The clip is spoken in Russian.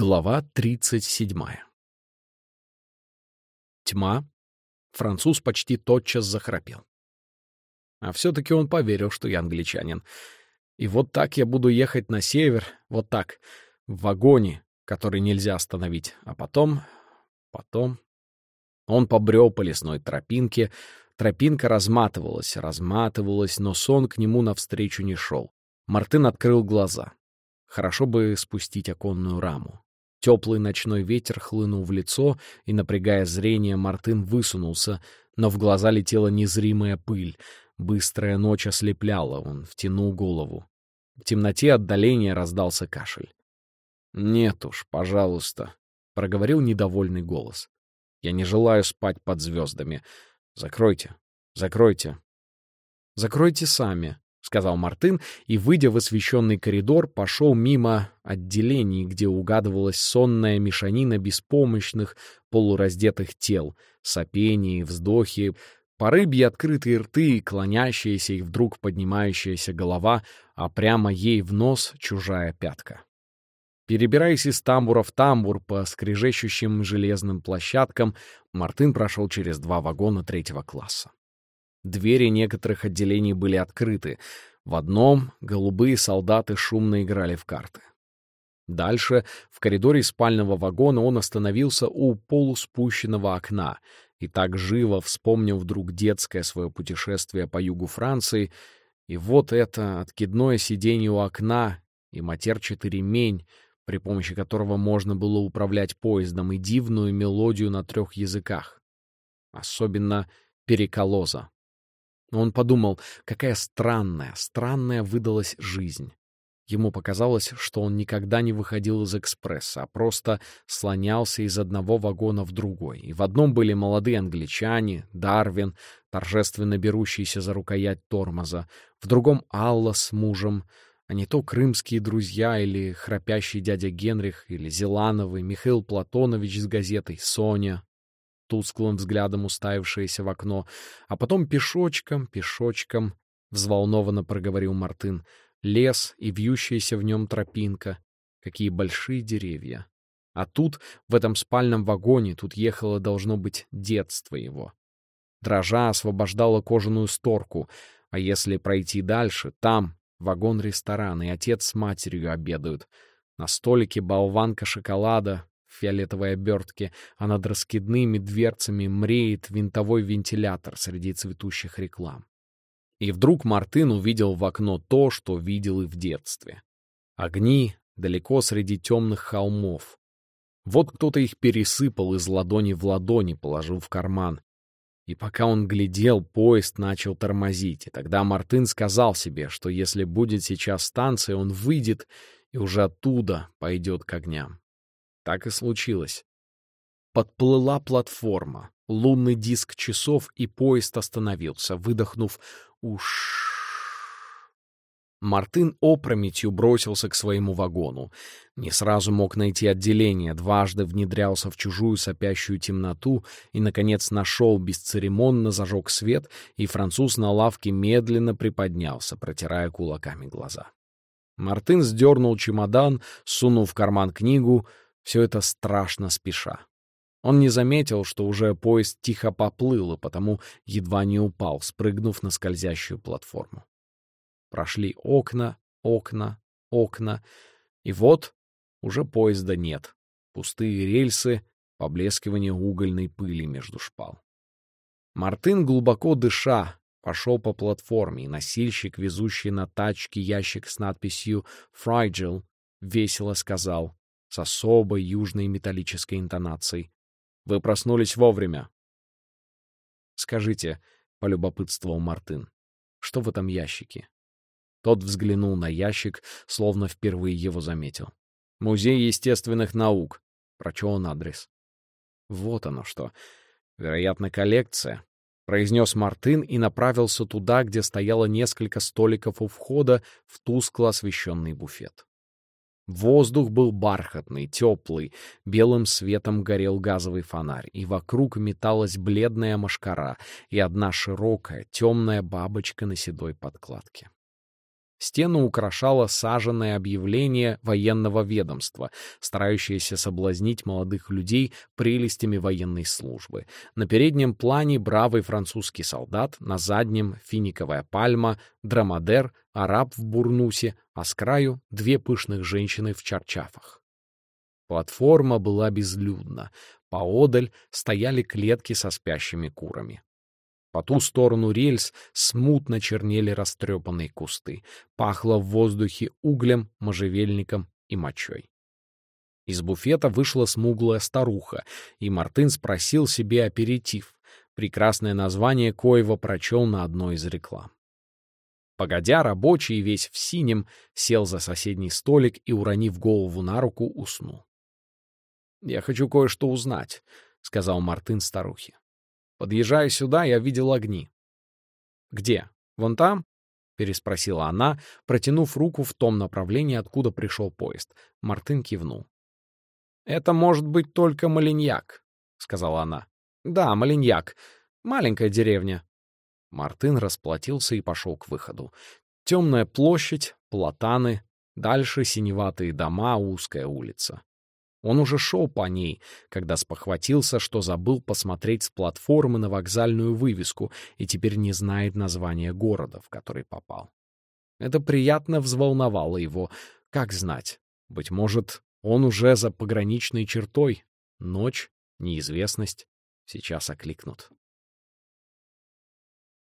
Глава 37. Тьма. Француз почти тотчас захрапел. А все-таки он поверил, что я англичанин. И вот так я буду ехать на север, вот так, в вагоне, который нельзя остановить. А потом... потом... Он побрел по лесной тропинке. Тропинка разматывалась, разматывалась, но сон к нему навстречу не шел. Мартын открыл глаза. Хорошо бы спустить оконную раму. Теплый ночной ветер хлынул в лицо, и, напрягая зрение, Мартын высунулся, но в глаза летела незримая пыль. Быстрая ночь ослепляла, он втянул голову. В темноте отдаления раздался кашель. «Нет уж, пожалуйста», — проговорил недовольный голос. «Я не желаю спать под звездами. Закройте, закройте». «Закройте сами», — сказал Мартын, и, выйдя в освещенный коридор, пошел мимо отделений, где угадывалась сонная мешанина беспомощных, полураздетых тел, сопения и вздохи, по рыбье открытые рты, клонящиеся и вдруг поднимающаяся голова, а прямо ей в нос чужая пятка. Перебираясь из тамбура в тамбур по скрежещущим железным площадкам, Мартын прошел через два вагона третьего класса. Двери некоторых отделений были открыты. В одном голубые солдаты шумно играли в карты. Дальше, в коридоре спального вагона, он остановился у полуспущенного окна и так живо вспомнил вдруг детское свое путешествие по югу Франции, и вот это откидное сиденье у окна и матерчатый ремень, при помощи которого можно было управлять поездом, и дивную мелодию на трех языках. Особенно переколоза. Он подумал, какая странная, странная выдалась жизнь. Ему показалось, что он никогда не выходил из экспресса, а просто слонялся из одного вагона в другой. И в одном были молодые англичане, Дарвин, торжественно берущийся за рукоять тормоза, в другом — Алла с мужем, а не то крымские друзья или храпящий дядя Генрих, или Зелановый, Михаил Платонович с газетой «Соня», тусклым взглядом уставившаяся в окно, а потом пешочком, пешочком, — взволнованно проговорил Мартын, — лес и вьющаяся в нем тропинка. Какие большие деревья. А тут, в этом спальном вагоне, тут ехало, должно быть, детство его. Дрожа освобождала кожаную сторку, а если пройти дальше, там вагон-ресторан, и отец с матерью обедают. На столике болванка шоколада, в фиолетовой обертке, а над раскидными дверцами мреет винтовой вентилятор среди цветущих реклам. И вдруг Мартын увидел в окно то, что видел и в детстве. Огни далеко среди темных холмов. Вот кто-то их пересыпал из ладони в ладони, положил в карман. И пока он глядел, поезд начал тормозить, и тогда Мартын сказал себе, что если будет сейчас станция, он выйдет и уже оттуда пойдет к огням. Так и случилось. Подплыла платформа, лунный диск часов, и поезд остановился, выдохнув «Уш». Мартын опрометью бросился к своему вагону. Не сразу мог найти отделение, дважды внедрялся в чужую сопящую темноту и, наконец, нашел, бесцеремонно зажег свет, и француз на лавке медленно приподнялся, протирая кулаками глаза. Мартын сдернул чемодан, сунул в карман книгу — все это страшно спеша. Он не заметил, что уже поезд тихо поплыл, и потому едва не упал, спрыгнув на скользящую платформу. Прошли окна, окна, окна, и вот уже поезда нет. Пустые рельсы, поблескивание угольной пыли между шпал. Мартын, глубоко дыша, пошел по платформе, и носильщик, везущий на тачке ящик с надписью «Fragile», весело сказал с особой южной металлической интонацией. «Вы проснулись вовремя». «Скажите», — полюбопытствовал Мартын, — «что в этом ящике?» Тот взглянул на ящик, словно впервые его заметил. «Музей естественных наук», — прочел он адрес. «Вот оно что. Вероятно, коллекция», — произнес Мартын и направился туда, где стояло несколько столиков у входа в тускло освещенный буфет. Воздух был бархатный, теплый, белым светом горел газовый фонарь, и вокруг металась бледная машкара и одна широкая, темная бабочка на седой подкладке. Стену украшало саженное объявление военного ведомства, старающееся соблазнить молодых людей прелестями военной службы. На переднем плане бравый французский солдат, на заднем — финиковая пальма, драмадер, араб в бурнусе, а с краю — две пышных женщины в чарчафах. Платформа была безлюдна. Поодаль стояли клетки со спящими курами. По ту сторону рельс смутно чернели растрепанные кусты. Пахло в воздухе углем, можжевельником и мочой. Из буфета вышла смуглая старуха, и Мартын спросил себе аперитив. Прекрасное название коего прочел на одной из реклам. Погодя, рабочий, весь в синем, сел за соседний столик и, уронив голову на руку, уснул. «Я хочу кое-что узнать», — сказал Мартын старухе. Подъезжая сюда, я видел огни. «Где? Вон там?» — переспросила она, протянув руку в том направлении, откуда пришел поезд. Мартын кивнул. «Это может быть только Малиньяк», — сказала она. «Да, Малиньяк. Маленькая деревня». Мартын расплатился и пошел к выходу. Темная площадь, платаны, дальше синеватые дома, узкая улица. Он уже шел по ней, когда спохватился, что забыл посмотреть с платформы на вокзальную вывеску и теперь не знает названия города, в который попал. Это приятно взволновало его. Как знать? Быть может, он уже за пограничной чертой. Ночь, неизвестность. Сейчас окликнут.